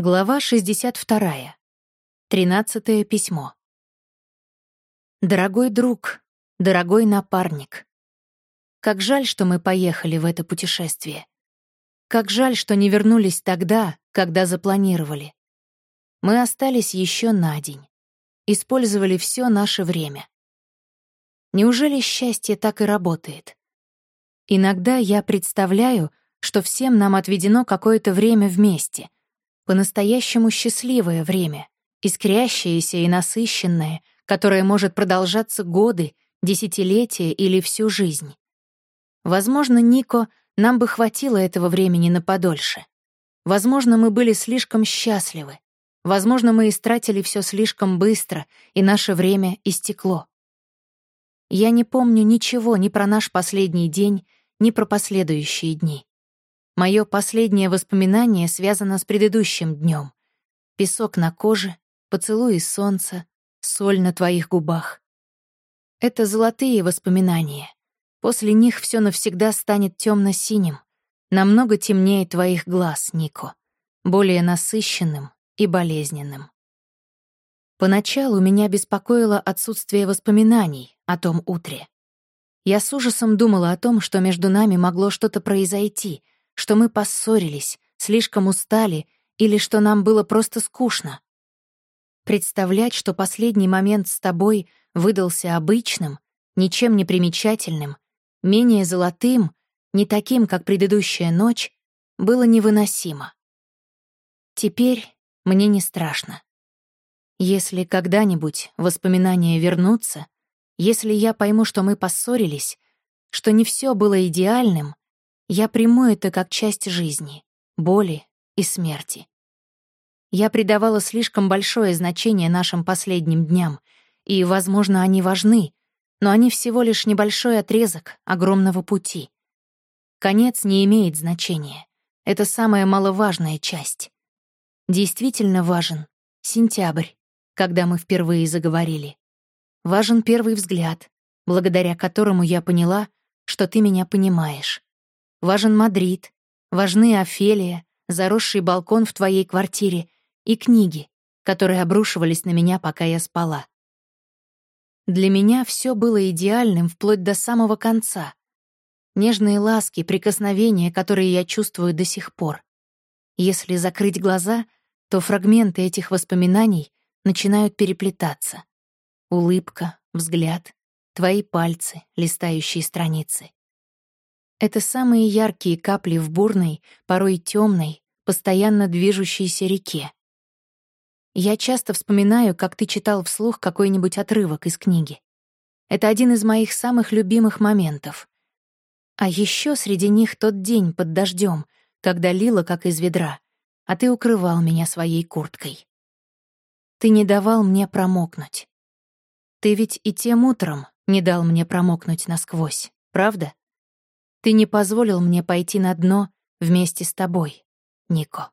Глава 62. Тринадцатое письмо. Дорогой друг, дорогой напарник. Как жаль, что мы поехали в это путешествие. Как жаль, что не вернулись тогда, когда запланировали. Мы остались еще на день. Использовали все наше время. Неужели счастье так и работает? Иногда я представляю, что всем нам отведено какое-то время вместе — по-настоящему счастливое время, искрящееся и насыщенное, которое может продолжаться годы, десятилетия или всю жизнь. Возможно, Нико, нам бы хватило этого времени на подольше. Возможно, мы были слишком счастливы. Возможно, мы истратили все слишком быстро, и наше время истекло. Я не помню ничего ни про наш последний день, ни про последующие дни. Мое последнее воспоминание связано с предыдущим днем. Песок на коже, поцелуи солнца, соль на твоих губах. Это золотые воспоминания. После них все навсегда станет темно синим намного темнее твоих глаз, Нико, более насыщенным и болезненным. Поначалу меня беспокоило отсутствие воспоминаний о том утре. Я с ужасом думала о том, что между нами могло что-то произойти — что мы поссорились, слишком устали или что нам было просто скучно. Представлять, что последний момент с тобой выдался обычным, ничем не примечательным, менее золотым, не таким, как предыдущая ночь, было невыносимо. Теперь мне не страшно. Если когда-нибудь воспоминания вернутся, если я пойму, что мы поссорились, что не все было идеальным, я приму это как часть жизни, боли и смерти. Я придавала слишком большое значение нашим последним дням, и, возможно, они важны, но они всего лишь небольшой отрезок огромного пути. Конец не имеет значения. Это самая маловажная часть. Действительно важен сентябрь, когда мы впервые заговорили. Важен первый взгляд, благодаря которому я поняла, что ты меня понимаешь. Важен Мадрид, важны Офелия, заросший балкон в твоей квартире и книги, которые обрушивались на меня, пока я спала. Для меня все было идеальным вплоть до самого конца. Нежные ласки, прикосновения, которые я чувствую до сих пор. Если закрыть глаза, то фрагменты этих воспоминаний начинают переплетаться. Улыбка, взгляд, твои пальцы, листающие страницы. Это самые яркие капли в бурной, порой темной, постоянно движущейся реке. Я часто вспоминаю, как ты читал вслух какой-нибудь отрывок из книги. Это один из моих самых любимых моментов. А еще среди них тот день под дождем, когда лило как из ведра, а ты укрывал меня своей курткой. Ты не давал мне промокнуть. Ты ведь и тем утром не дал мне промокнуть насквозь, правда? Ты не позволил мне пойти на дно вместе с тобой, Нико.